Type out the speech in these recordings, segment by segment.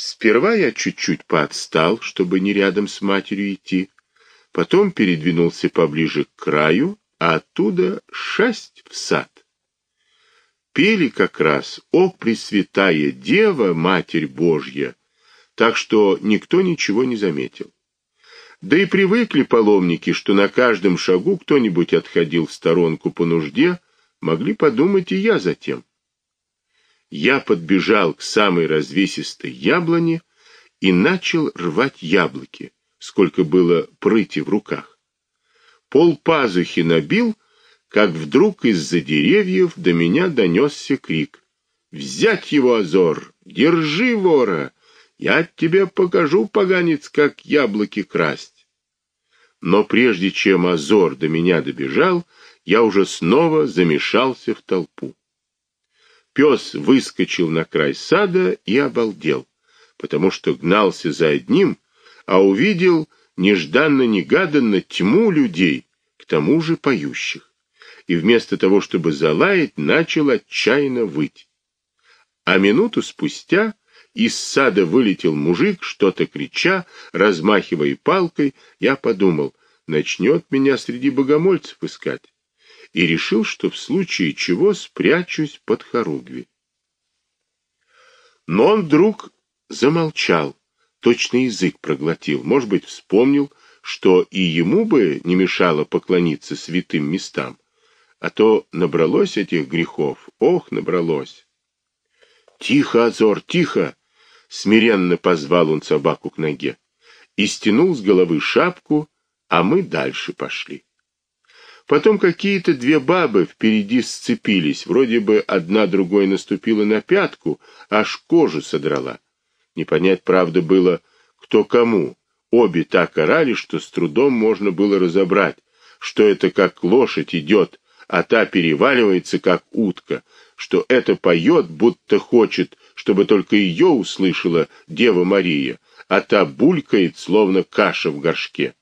Сперва я чуть-чуть поотстал, чтобы не рядом с матерью идти, потом передвинулся поближе к краю, а оттуда шасть в сад. Пели как раз «О, Пресвятая Дева, Матерь Божья», так что никто ничего не заметил. Да и привыкли паломники, что на каждом шагу кто-нибудь отходил в сторонку по нужде, могли подумать и я затем я подбежал к самой развесистой яблоне и начал рвать яблоки, сколько было прыти в руках. Пол пазухи набил, как вдруг из-за деревьев до меня донесся крик. «Взять его, Азор! Держи вора! Я тебе покажу, поганец, как яблоки красть!» Но прежде чем Азор до меня добежал, я уже снова замешался в толпу. Пес выскочил на край сада и обалдел, потому что гнался за одним, а увидел нежданно-негаданно тьму людей, к тому же поющих, и вместо того, чтобы залаять, начал отчаянно выть. А минуту спустя из сада вылетел мужик, что-то крича, размахивая палкой, я подумал, начнет меня среди богомольцев искать и решил, что в случае чего спрячусь под хоругви. Но он вдруг замолчал, точно язык проглотил, может быть, вспомнил, что и ему бы не мешало поклониться святым местам, а то набралось этих грехов, ох, набралось. «Тихо, Азор, тихо!» — смиренно позвал он собаку к ноге и стянул с головы шапку, а мы дальше пошли. Потом какие-то две бабы впереди сцепились, вроде бы одна другой наступила на пятку, аж кожу содрала. Не понять, правда, было, кто кому. Обе так орали, что с трудом можно было разобрать, что это как лошадь идет, а та переваливается, как утка, что это поет, будто хочет, чтобы только ее услышала Дева Мария, а та булькает, словно каша в горшке.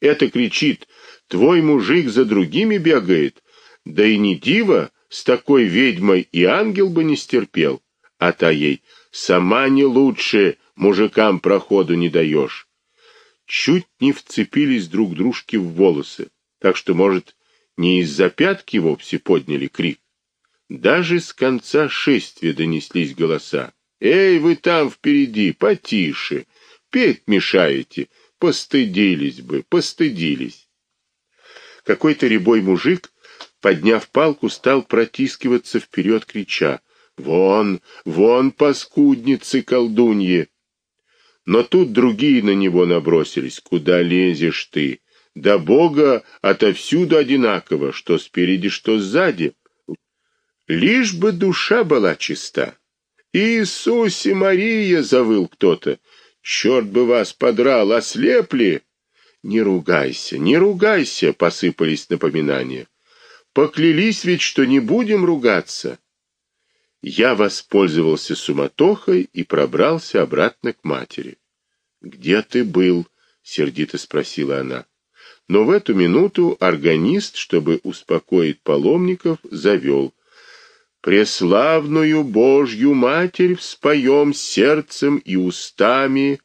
Это кричит Твой мужик за другими бегает, да и не диво, с такой ведьмой и ангел бы не стерпел, а та ей сама не лучше, мужикам проходу не даешь. Чуть не вцепились друг дружке в волосы, так что, может, не из-за пятки вовсе подняли крик. Даже с конца шествия донеслись голоса. «Эй, вы там впереди, потише! Петь мешаете! Постыдились бы, постыдились!» Какой-то рябой мужик, подняв палку, стал протискиваться вперед, крича «Вон, вон, паскудницы колдуньи!» Но тут другие на него набросились. «Куда лезешь ты? Да Бога отовсюду одинаково, что спереди, что сзади. Лишь бы душа была чиста». «Иисусе Мария!» — завыл кто-то. «Черт бы вас подрал, ослепли!» «Не ругайся, не ругайся!» — посыпались напоминания. «Поклялись ведь, что не будем ругаться!» Я воспользовался суматохой и пробрался обратно к матери. «Где ты был?» — сердито спросила она. Но в эту минуту органист, чтобы успокоить паломников, завел. «Преславную Божью Матерь вспоем сердцем и устами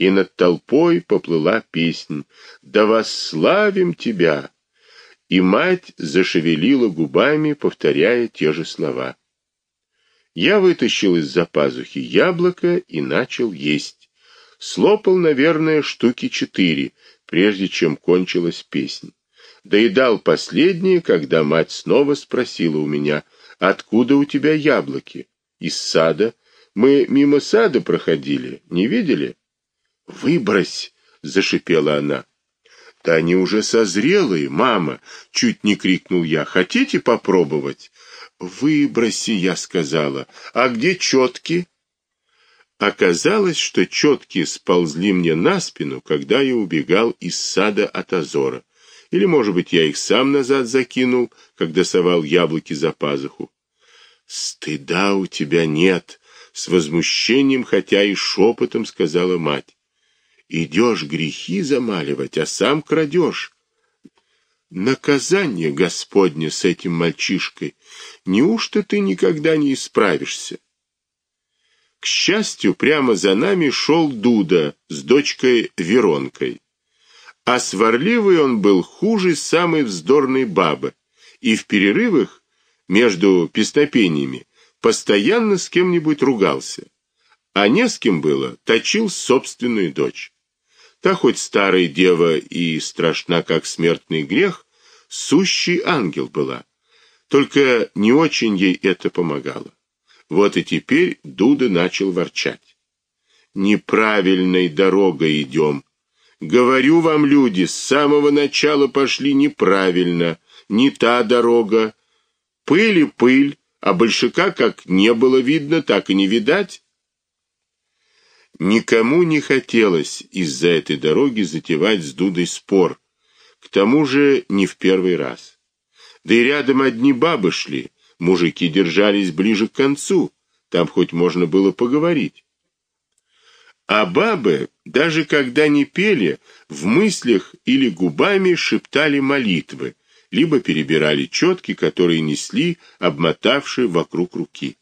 и над толпой поплыла песнь «Да восславим тебя!» И мать зашевелила губами, повторяя те же слова. Я вытащил из-за пазухи яблоко и начал есть. Слопал, наверное, штуки четыре, прежде чем кончилась песня. Доедал последнее, когда мать снова спросила у меня, «Откуда у тебя яблоки?» «Из сада. Мы мимо сада проходили, не видели?» «Выбрось!» — зашипела она. «Да они уже созрелые, мама!» — чуть не крикнул я. «Хотите попробовать?» «Выброси!» — я сказала. «А где четки?» Оказалось, что четки сползли мне на спину, когда я убегал из сада от Азора. Или, может быть, я их сам назад закинул, когда совал яблоки за пазуху. «Стыда у тебя нет!» — с возмущением, хотя и шепотом сказала мать. Идешь грехи замаливать, а сам крадешь. Наказание Господне с этим мальчишкой. Неужто ты никогда не исправишься? К счастью, прямо за нами шел Дуда с дочкой Веронкой. А сварливый он был хуже самой вздорной бабы, и в перерывах между пестопениями постоянно с кем-нибудь ругался. А не с кем было, точил собственную дочь. Та хоть старая дева и страшна, как смертный грех, сущий ангел была. Только не очень ей это помогало. Вот и теперь Дуда начал ворчать. Неправильной дорогой идем. Говорю вам, люди, с самого начала пошли неправильно, не та дорога. Пыль и пыль, а большака как не было видно, так и не видать. Никому не хотелось из-за этой дороги затевать с Дудой спор. К тому же не в первый раз. Да и рядом одни бабы шли, мужики держались ближе к концу, там хоть можно было поговорить. А бабы, даже когда не пели, в мыслях или губами шептали молитвы, либо перебирали четки, которые несли, обмотавшие вокруг руки.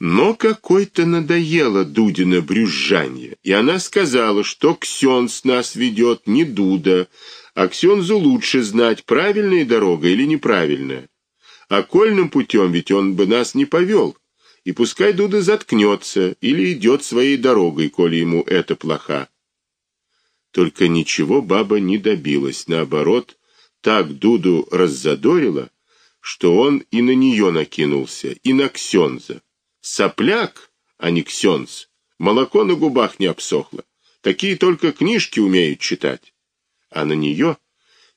Но какой-то надоело Дудина брюзжанье, и она сказала, что Ксенс нас ведет не Дуда, а Ксензу лучше знать, правильная дорога или неправильная. Окольным путем ведь он бы нас не повел, и пускай Дуда заткнется или идет своей дорогой, коли ему это плоха. Только ничего баба не добилась, наоборот, так Дуду раззадорила, что он и на нее накинулся, и на Ксенза. Сопляк, а не ксенц. Молоко на губах не обсохло. Такие только книжки умеют читать. А на нее?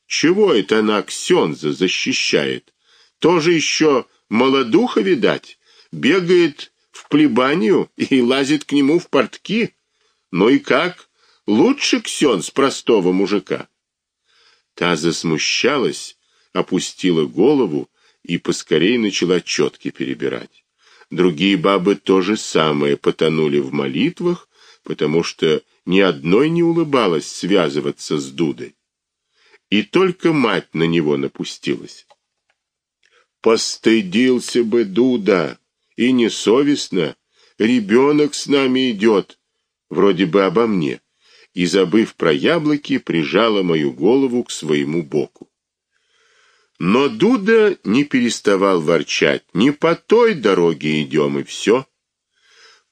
Чего это она ксенза защищает? Тоже еще молодуха, видать, бегает в плебанию и лазит к нему в портки. Ну и как? Лучше ксенц простого мужика. Та засмущалась, опустила голову и поскорей начала четки перебирать. Другие бабы тоже самое потонули в молитвах, потому что ни одной не улыбалась связываться с Дудой. И только мать на него напустилась. Постыдился бы Дуда, и несовестно, ребенок с нами идет, вроде бы обо мне, и, забыв про яблоки, прижала мою голову к своему боку. Но Дуда не переставал ворчать. Не по той дороге идем, и все.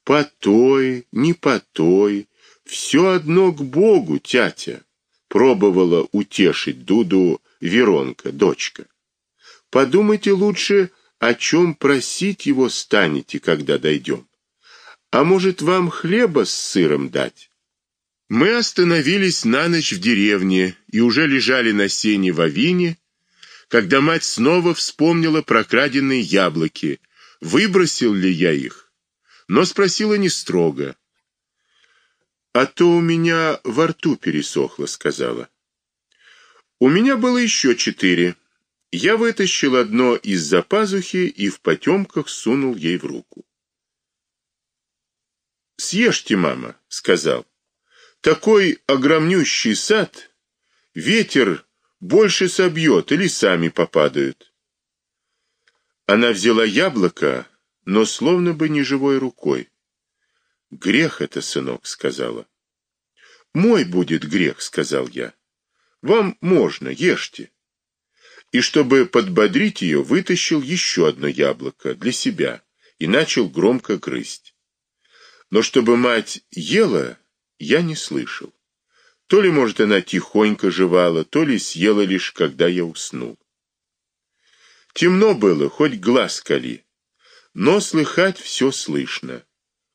По той, не по той, все одно к Богу, тятя. Пробовала утешить Дуду Веронка, дочка. Подумайте лучше, о чем просить его станете, когда дойдем. А может, вам хлеба с сыром дать? Мы остановились на ночь в деревне и уже лежали на сене в авине, когда мать снова вспомнила про краденные яблоки, выбросил ли я их, но спросила не строго. А то у меня во рту пересохло, сказала. У меня было еще четыре. Я вытащил одно из-за пазухи и в потемках сунул ей в руку. Съешьте, мама, сказал. Такой огромнющий сад, ветер больше собьет или сами попадают. Она взяла яблоко, но словно бы не живой рукой. Грех это, сынок, сказала. Мой будет грех, сказал я. Вам можно, ешьте. И чтобы подбодрить ее, вытащил еще одно яблоко для себя и начал громко грызть. Но чтобы мать ела, я не слышал. То ли, может, она тихонько жевала, то ли съела лишь, когда я уснул. Темно было, хоть глаз кали, но слыхать все слышно.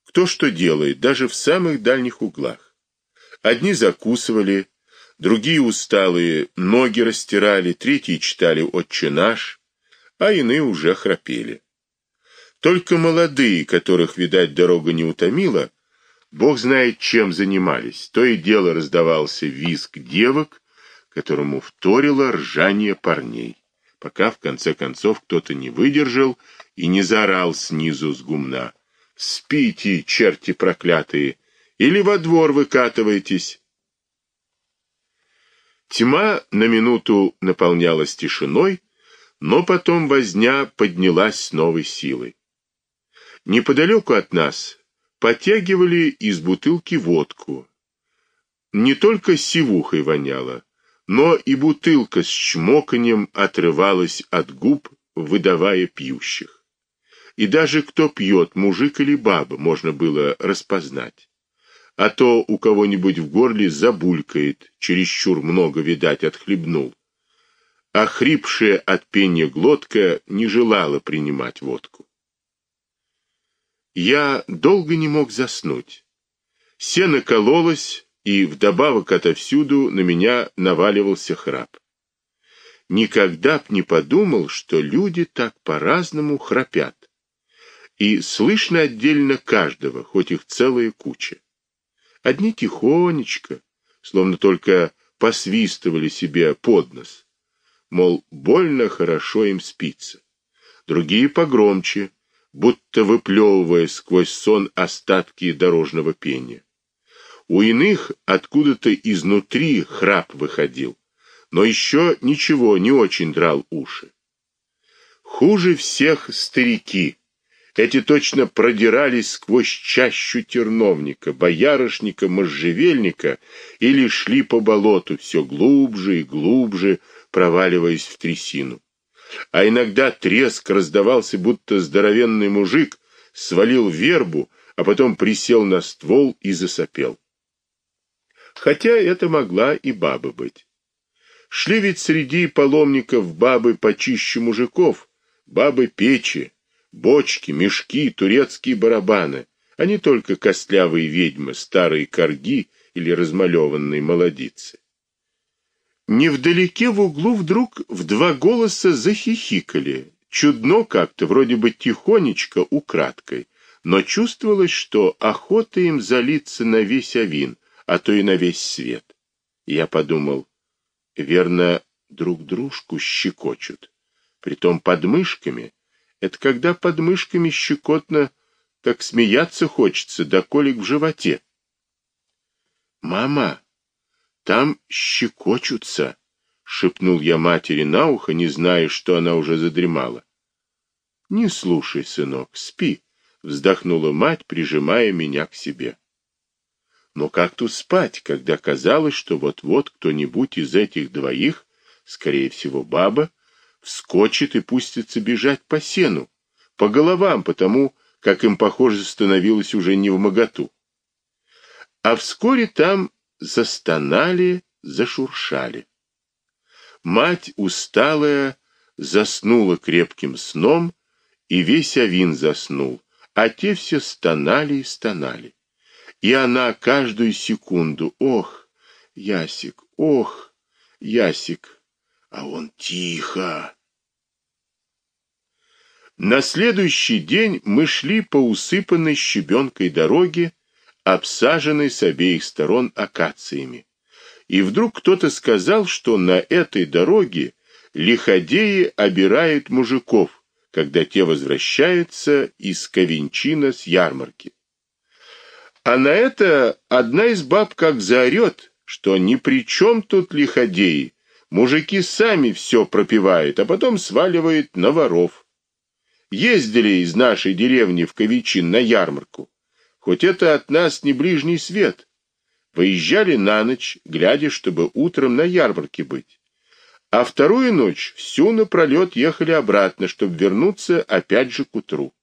Кто что делает, даже в самых дальних углах. Одни закусывали, другие усталые ноги растирали, третьи читали «Отче наш», а иные уже храпели. Только молодые, которых, видать, дорога не утомила, Бог знает, чем занимались. То и дело раздавался визг девок, которому вторило ржание парней, пока в конце концов кто-то не выдержал и не заорал снизу с гумна: "Спите, черти проклятые, или во двор выкатывайтесь!" Тьма на минуту наполнялась тишиной, но потом возня поднялась с новой силой. Неподалеку от нас потягивали из бутылки водку. Не только сивухой воняло, но и бутылка с чмоканьем отрывалась от губ, выдавая пьющих. И даже кто пьет, мужик или баба, можно было распознать. А то у кого-нибудь в горле забулькает, чересчур много, видать, отхлебнул. А хрипшая от пения глотка не желала принимать водку. Я долго не мог заснуть. Сено кололось, и вдобавок отовсюду на меня наваливался храп. Никогда б не подумал, что люди так по-разному храпят и слышно отдельно каждого, хоть их целая куча. Одни тихонечко, словно только посвистывали себе под нос, мол, больно хорошо им спится. Другие погромче, будто выплевывая сквозь сон остатки дорожного пения. У иных откуда-то изнутри храп выходил, но еще ничего не очень драл уши. Хуже всех старики, эти точно продирались сквозь чащу терновника, боярышника, можжевельника или шли по болоту все глубже и глубже, проваливаясь в трясину. А иногда треск раздавался, будто здоровенный мужик свалил вербу, а потом присел на ствол и засопел. Хотя это могла и баба быть. Шли ведь среди паломников бабы почище мужиков, бабы печи, бочки, мешки, турецкие барабаны, а не только костлявые ведьмы, старые корги или размалеванные молодицы. Невдалеке в углу вдруг в два голоса захихикали, чудно как-то, вроде бы тихонечко, украдкой, но чувствовалось, что охота им залиться на весь авин, а то и на весь свет. Я подумал, верно, друг дружку щекочут, притом подмышками, это когда под мышками щекотно, так смеяться хочется, да колик в животе. «Мама, там щекочутся», — шепнул я матери на ухо, не зная, что она уже задремала. «Не слушай, сынок, спи», — вздохнула мать, прижимая меня к себе. Но как тут спать, когда казалось, что вот-вот кто-нибудь из этих двоих, скорее всего, баба, вскочит и пустится бежать по сену, по головам, потому как им, похоже, становилось уже не в моготу. А вскоре там застонали, зашуршали. Мать, усталая, заснула крепким сном, и весь Авин заснул, а те все стонали и стонали. И она каждую секунду, ох, Ясик, ох, Ясик, а он тихо, на следующий день мы шли по усыпанной щебенкой дороге, обсаженной с обеих сторон акациями. И вдруг кто-то сказал, что на этой дороге лиходеи обирают мужиков, когда те возвращаются из Ковенчина с ярмарки. А на это одна из баб как заорет, что ни при чем тут лиходеи, мужики сами все пропивают, а потом сваливают на воров ездили из нашей деревни в Ковичин на ярмарку. Хоть это от нас не ближний свет. Выезжали на ночь, глядя, чтобы утром на ярмарке быть. А вторую ночь всю напролет ехали обратно, чтобы вернуться опять же к утру.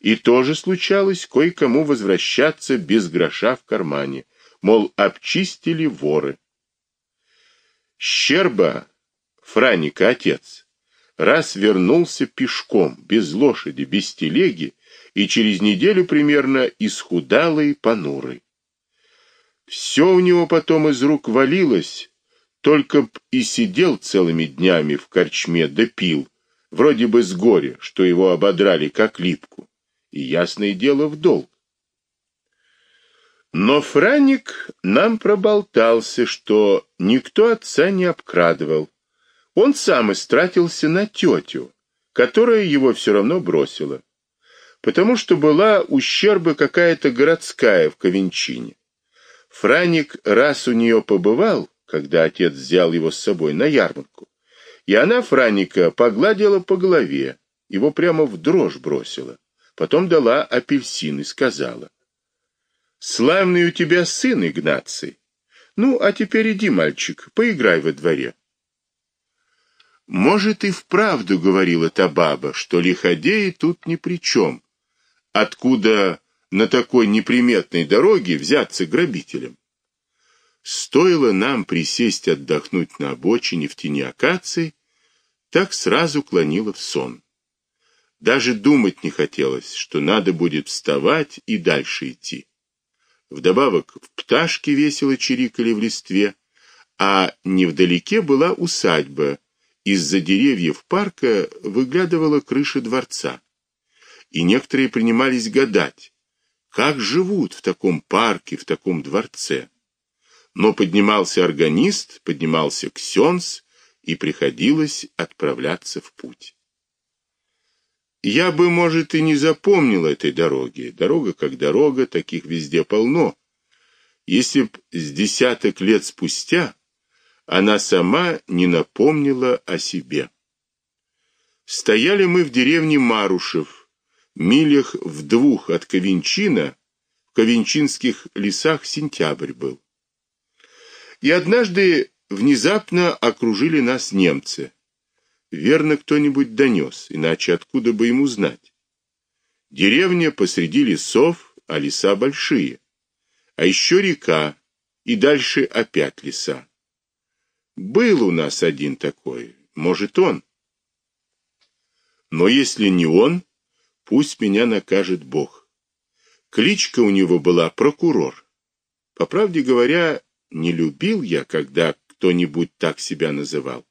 И тоже случалось кое-кому возвращаться без гроша в кармане, мол, обчистили воры. Щерба, Франика отец, раз вернулся пешком, без лошади, без телеги, и через неделю примерно исхудалый, понурый. Все у него потом из рук валилось, только и сидел целыми днями в корчме да пил, вроде бы с горя, что его ободрали как липку, и ясное дело в долг. Но Франик нам проболтался, что никто отца не обкрадывал, он сам истратился на тетю, которая его все равно бросила, потому что была ущерба какая-то городская в Ковенчине. Франик раз у нее побывал, когда отец взял его с собой на ярмарку, и она Франика погладила по голове, его прямо в дрожь бросила. потом дала апельсин и сказала. «Славный у тебя сын, Игнаций. Ну, а теперь иди, мальчик, поиграй во дворе». Может, и вправду говорила та баба, что лиходеи тут ни при чем. Откуда на такой неприметной дороге взяться грабителям? Стоило нам присесть отдохнуть на обочине в тени акаций, так сразу клонило в сон. Даже думать не хотелось, что надо будет вставать и дальше идти. Вдобавок пташки весело чирикали в листве, а невдалеке была усадьба, из-за деревьев парка выглядывала крыша дворца. И некоторые принимались гадать, как живут в таком парке, в таком дворце. Но поднимался органист, поднимался ксенс, и приходилось отправляться в путь. Я бы, может, и не запомнил этой дороги. Дорога как дорога, таких везде полно. Если б с десяток лет спустя она сама не напомнила о себе. Стояли мы в деревне Марушев, милях в двух от Ковенчина, в Ковенчинских лесах сентябрь был. И однажды внезапно окружили нас немцы. Верно, кто-нибудь донес, иначе откуда бы ему знать? Деревня посреди лесов, а леса большие. А еще река, и дальше опять леса. Был у нас один такой, может, он. Но если не он, пусть меня накажет Бог. Кличка у него была прокурор. По правде говоря, не любил я, когда кто-нибудь так себя называл.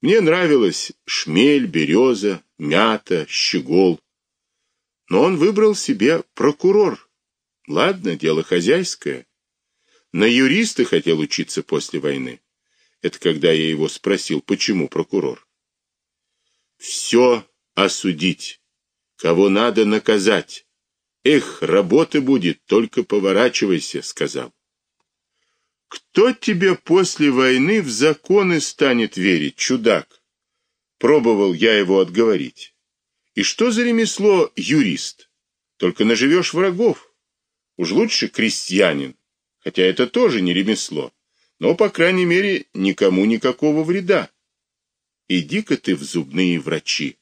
Мне нравилось шмель, береза, мята, щегол. Но он выбрал себе прокурор. Ладно, дело хозяйское. На юриста хотел учиться после войны. Это когда я его спросил, почему прокурор. Все осудить, кого надо наказать. Эх, работы будет, только поворачивайся, сказал. Кто тебе после войны в законы станет верить, чудак? Пробовал я его отговорить. И что за ремесло юрист? Только наживешь врагов. Уж лучше крестьянин, хотя это тоже не ремесло но, по крайней мере, никому никакого вреда. Иди-ка ты в зубные врачи.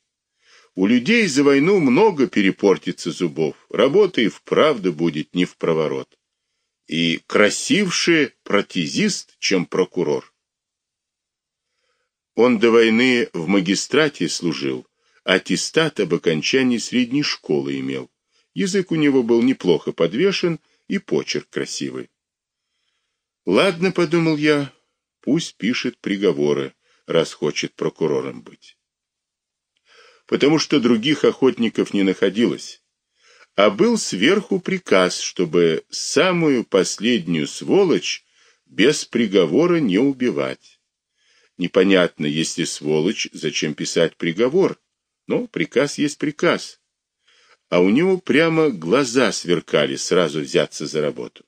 У людей за войну много перепортится зубов, работа и вправду будет не в проворот. И красивше протезист, чем прокурор. Он до войны в магистрате служил, аттестат об окончании средней школы имел. Язык у него был неплохо подвешен и почерк красивый. Ладно, подумал я, пусть пишет приговоры, раз хочет прокурором быть. Потому что других охотников не находилось. А был сверху приказ, чтобы самую последнюю сволочь без приговора не убивать. Непонятно, если сволочь, зачем писать приговор? Но приказ есть приказ. А у него прямо глаза сверкали сразу взяться за работу.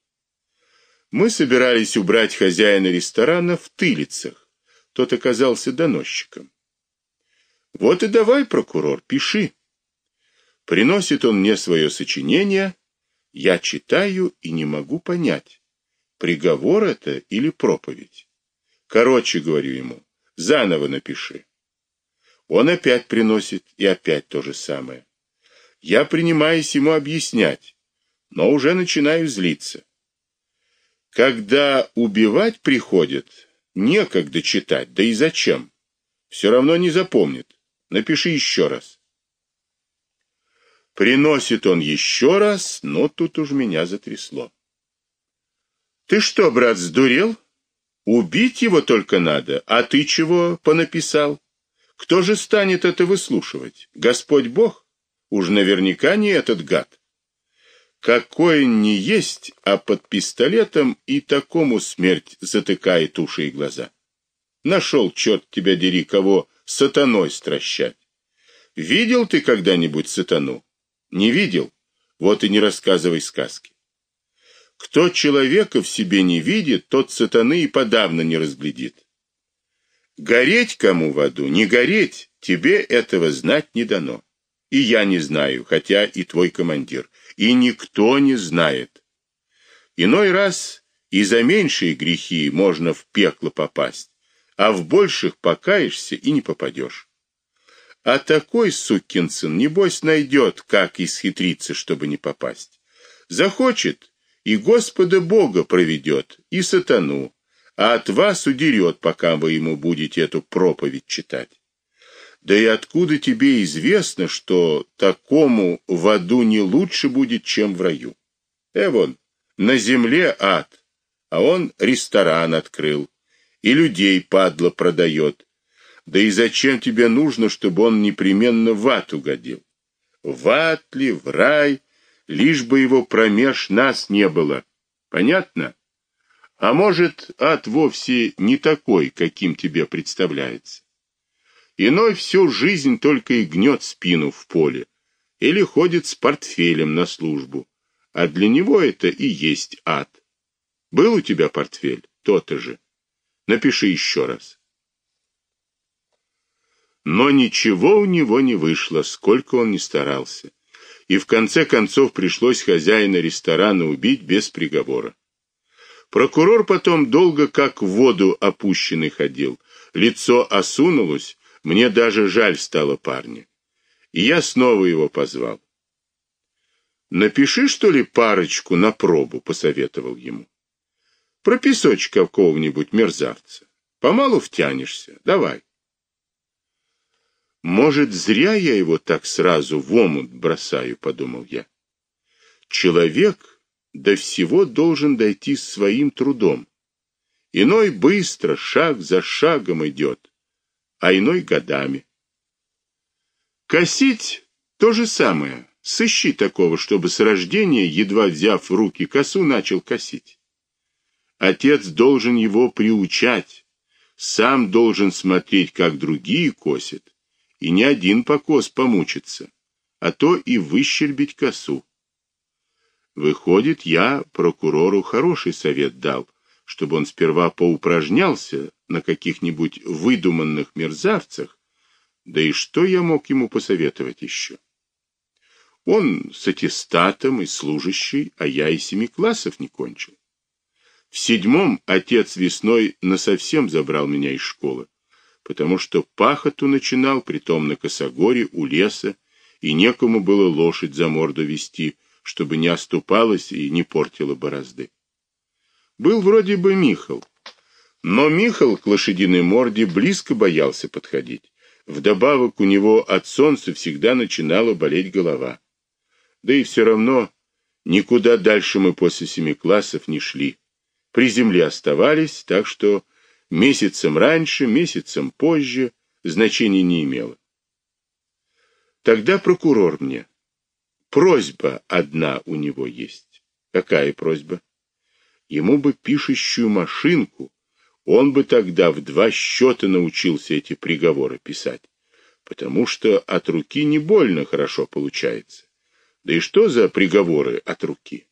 Мы собирались убрать хозяина ресторана в Тылицах. Тот оказался доносчиком. Вот и давай, прокурор, пиши. Приносит он мне свое сочинение, я читаю и не могу понять, приговор это или проповедь. Короче, говорю ему, заново напиши. Он опять приносит, и опять то же самое. Я принимаюсь ему объяснять, но уже начинаю злиться. Когда убивать приходят, некогда читать, да и зачем? Все равно не запомнит. Напиши еще раз. Приносит он еще раз, но тут уж меня затрясло. Ты что, брат, сдурел? Убить его только надо, а ты чего понаписал? Кто же станет это выслушивать? Господь Бог? Уж наверняка не этот гад. Какой не есть, а под пистолетом и такому смерть затыкает уши и глаза. Нашел, черт тебя дери, кого сатаной стращать. Видел ты когда-нибудь сатану? Не видел? Вот и не рассказывай сказки. Кто человека в себе не видит, тот сатаны и подавно не разглядит. Гореть кому в аду, не гореть, тебе этого знать не дано. и я не знаю, хотя и твой командир, и никто не знает. Иной раз и за меньшие грехи можно в пекло попасть, а в больших покаешься и не попадешь. А такой сукин сын, небось, найдет, как исхитриться, чтобы не попасть. Захочет, и Господа Бога проведет, и сатану, а от вас удерет, пока вы ему будете эту проповедь читать. Да и откуда тебе известно, что такому в аду не лучше будет, чем в раю? Э вон, на земле ад, а он ресторан открыл и людей падла продает. Да и зачем тебе нужно, чтобы он непременно в ад угодил? В ад ли, в рай, лишь бы его промеж нас не было. Понятно? А может, ад вовсе не такой, каким тебе представляется. Иной всю жизнь только и гнет спину в поле или ходит с портфелем на службу, а для него это и есть ад. Был у тебя портфель? То-то же. Напиши еще раз. Но ничего у него не вышло, сколько он ни старался. И в конце концов пришлось хозяина ресторана убить без приговора. Прокурор потом долго как в воду опущенный ходил. Лицо осунулось, мне даже жаль стало парня. И я снова его позвал. Напиши, что ли, парочку на пробу, посоветовал ему. Про песочка какого-нибудь мерзавца. Помалу втянешься. Давай. Может, зря я его так сразу в омут бросаю, подумал я. Человек до всего должен дойти своим трудом. Иной быстро, шаг за шагом идет, а иной годами. Косить то же самое. Сыщи такого, чтобы с рождения, едва взяв в руки косу, начал косить. Отец должен его приучать, сам должен смотреть, как другие косят, и не один покос помучиться, а то и выщербить косу. Выходит, я прокурору хороший совет дал, чтобы он сперва поупражнялся на каких-нибудь выдуманных мерзавцах, да и что я мог ему посоветовать еще? Он с аттестатом и служащий, а я и семи классов не кончил. В седьмом отец весной насовсем забрал меня из школы, потому что пахоту начинал, притом на косогоре у леса, и некому было лошадь за морду вести, чтобы не оступалась и не портила борозды. Был вроде бы Михал, но Михал к лошадиной морде близко боялся подходить. Вдобавок у него от солнца всегда начинала болеть голова. Да и все равно никуда дальше мы после семи классов не шли при земле оставались, так что месяцем раньше, месяцем позже значения не имело. Тогда прокурор мне. Просьба одна у него есть. Какая просьба? Ему бы пишущую машинку, он бы тогда в два счета научился эти приговоры писать, потому что от руки не больно хорошо получается. Да и что за приговоры от руки?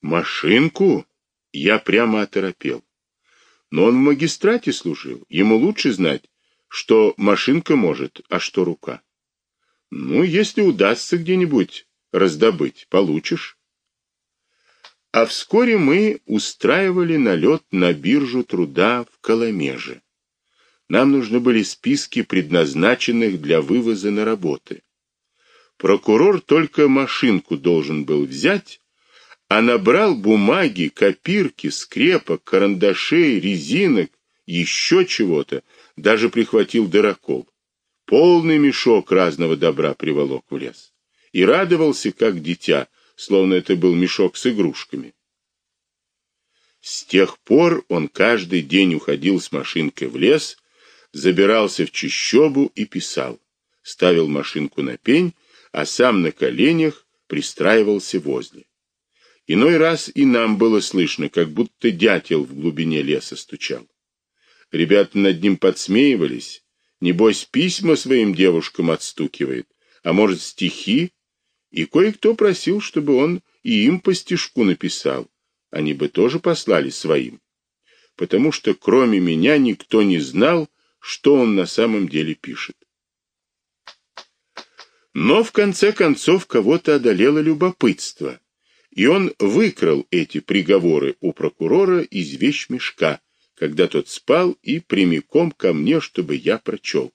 Машинку? Я прямо оторопел. Но он в магистрате служил, ему лучше знать, что машинка может, а что рука. Ну, если удастся где-нибудь раздобыть, получишь. А вскоре мы устраивали налет на биржу труда в Коломеже. Нам нужны были списки предназначенных для вывоза на работы. Прокурор только машинку должен был взять, а набрал бумаги, копирки, скрепок, карандашей, резинок, еще чего-то, даже прихватил дырокол. Полный мешок разного добра приволок в лес. И радовался, как дитя, словно это был мешок с игрушками. С тех пор он каждый день уходил с машинкой в лес, забирался в чащобу и писал. Ставил машинку на пень, а сам на коленях пристраивался возле. Иной раз и нам было слышно, как будто дятел в глубине леса стучал. Ребята над ним подсмеивались. Небось, письма своим девушкам отстукивает, а может, стихи. И кое-кто просил, чтобы он и им по стишку написал. Они бы тоже послали своим. Потому что кроме меня никто не знал, что он на самом деле пишет. Но в конце концов кого-то одолело любопытство, и он выкрал эти приговоры у прокурора из вещмешка, когда тот спал, и прямиком ко мне, чтобы я прочел.